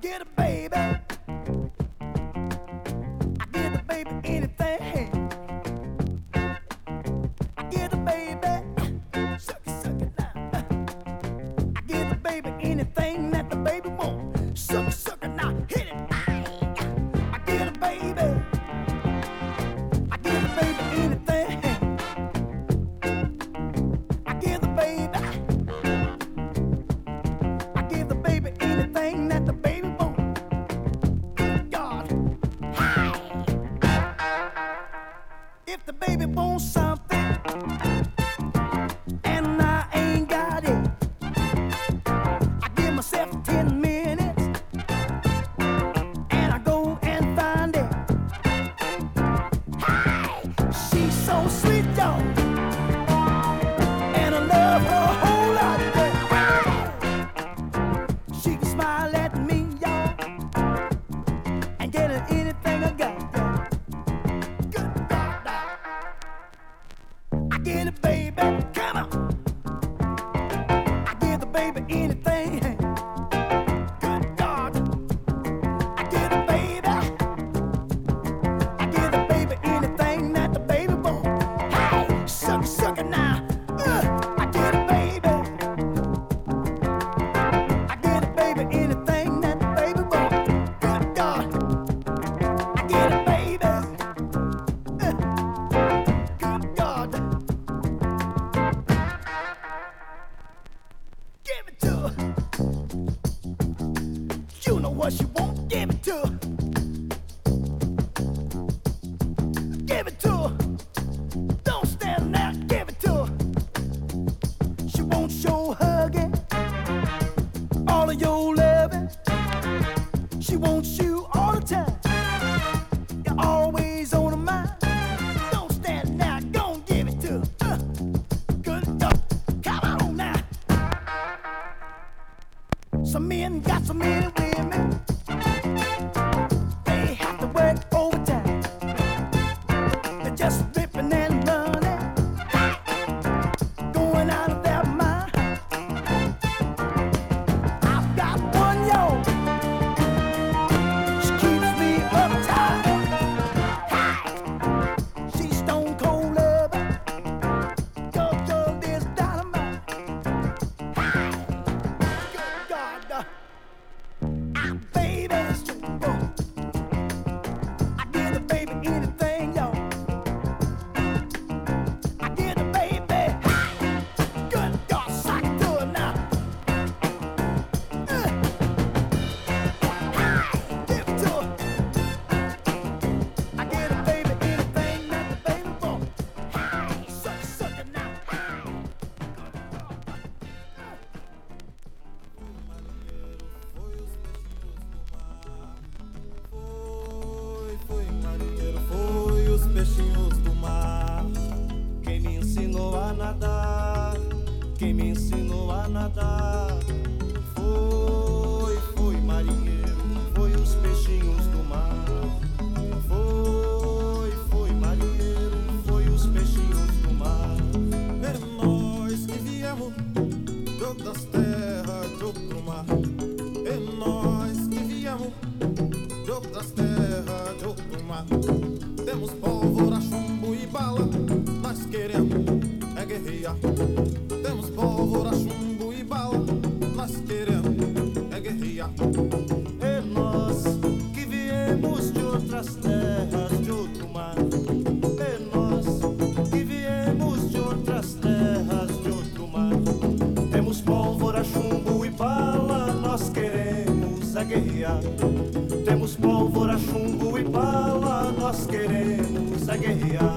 get a baby. quem me ensinou a nadar foi, foi marinheiro, foi os peixinhos do mar, foi. queremos é guerrear.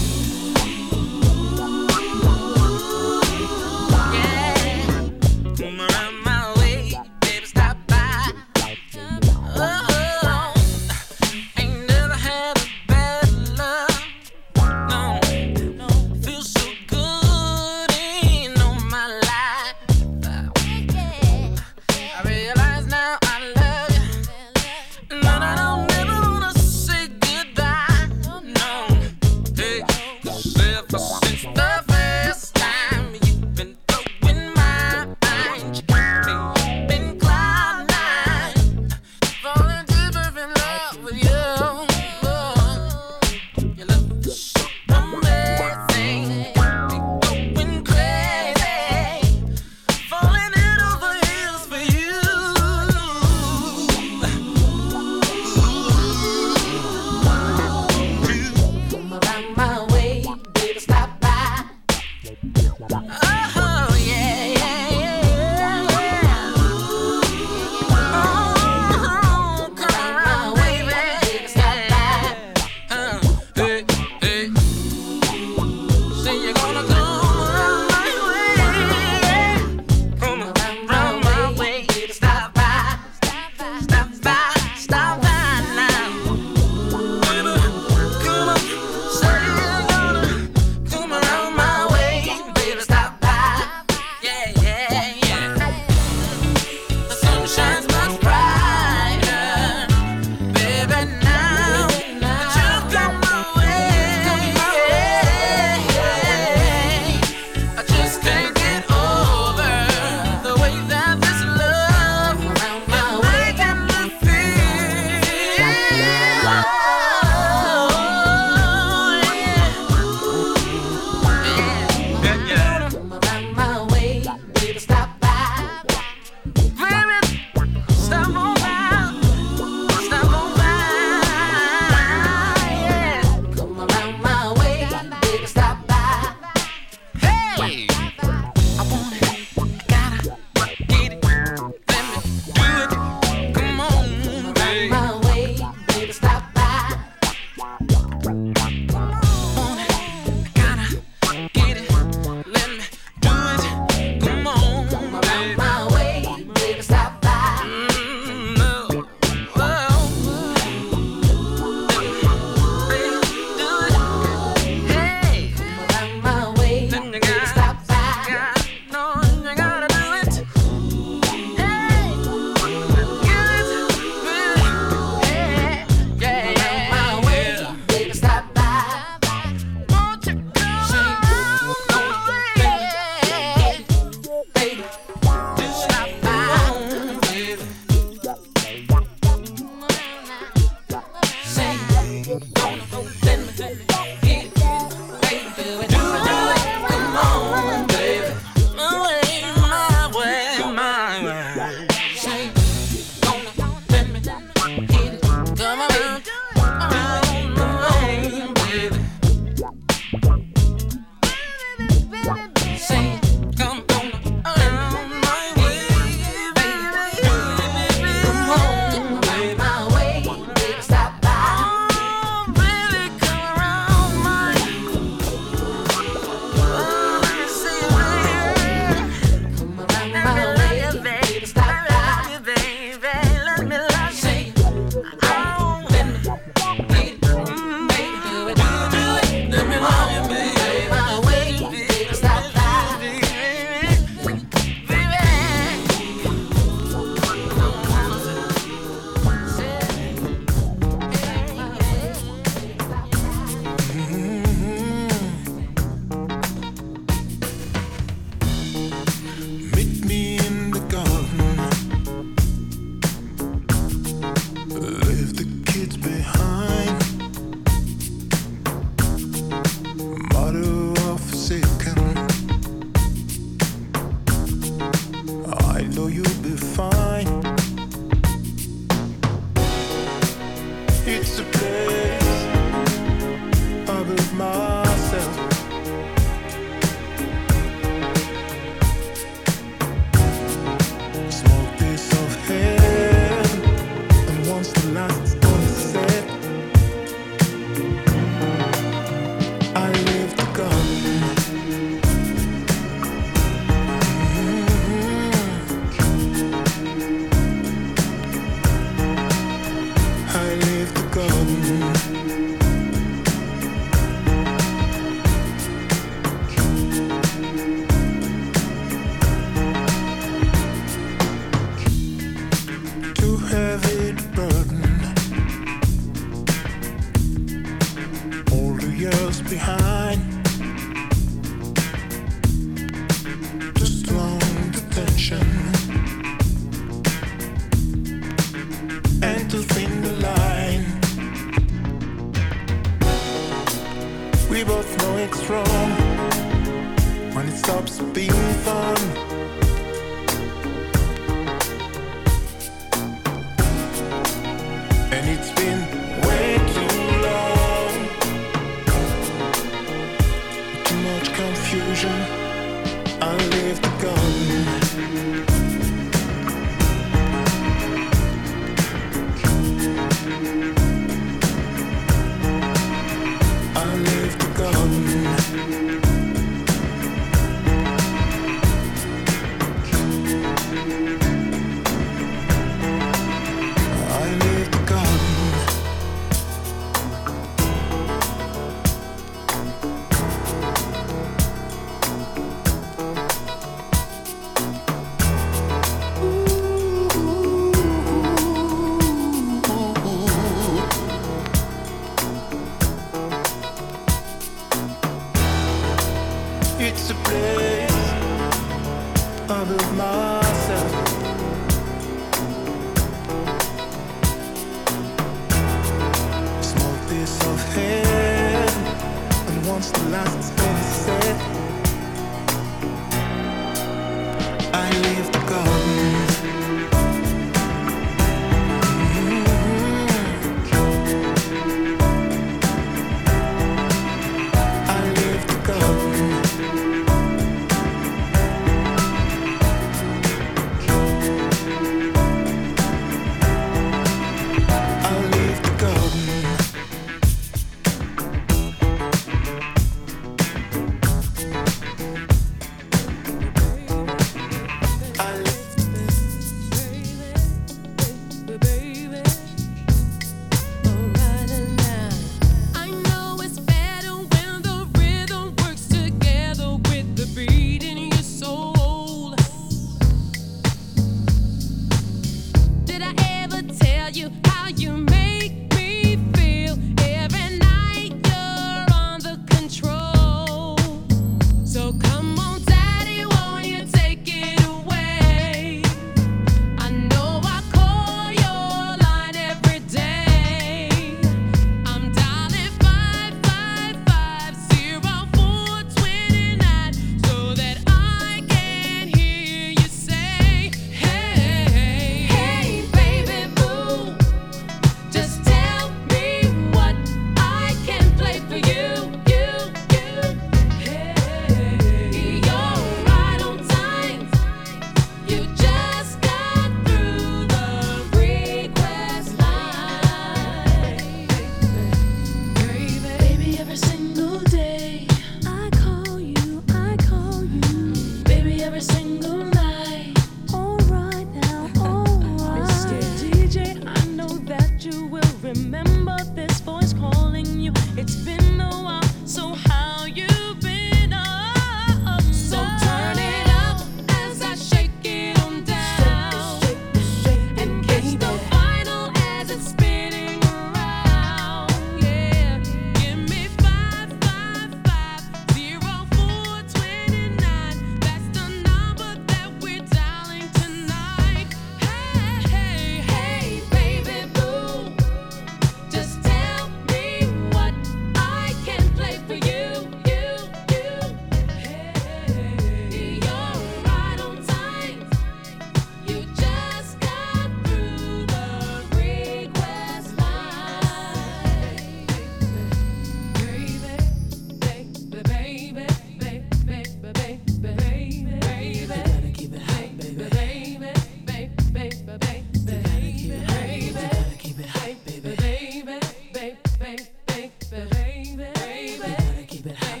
baby.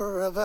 for the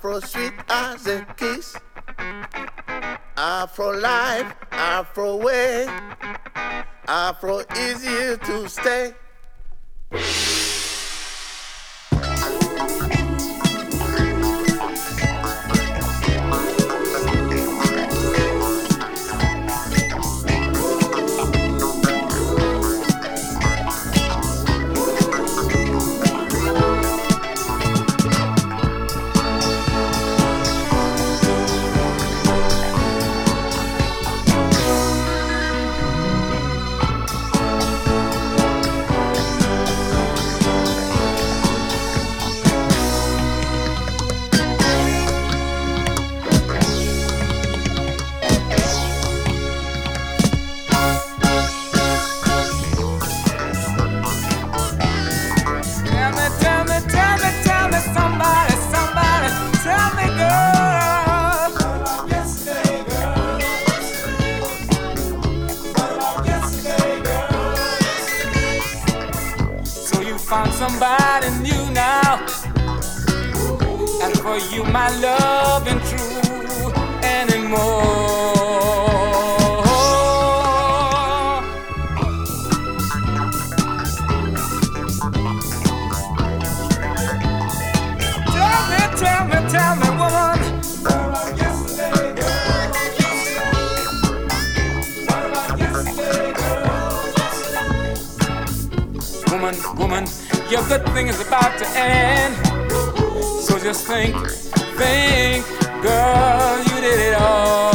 Afro sweet as a kiss. Afro life, Afro way. Afro easier to stay. woman, woman, your good thing is about to end. So just think, think, girl, you did it all.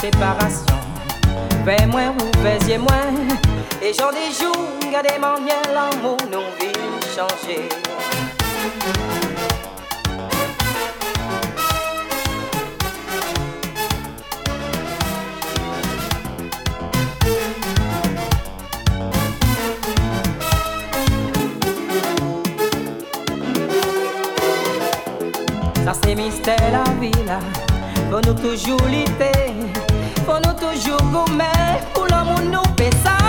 séparation. Fais moins ou pèsiez moins. Et j'en des jours, gardez mon l'amour, nous vit changer. Ça c'est mystère la vie là, nous toujours lutter. Fon nou toujou goumen Pou lò moun nou pesa.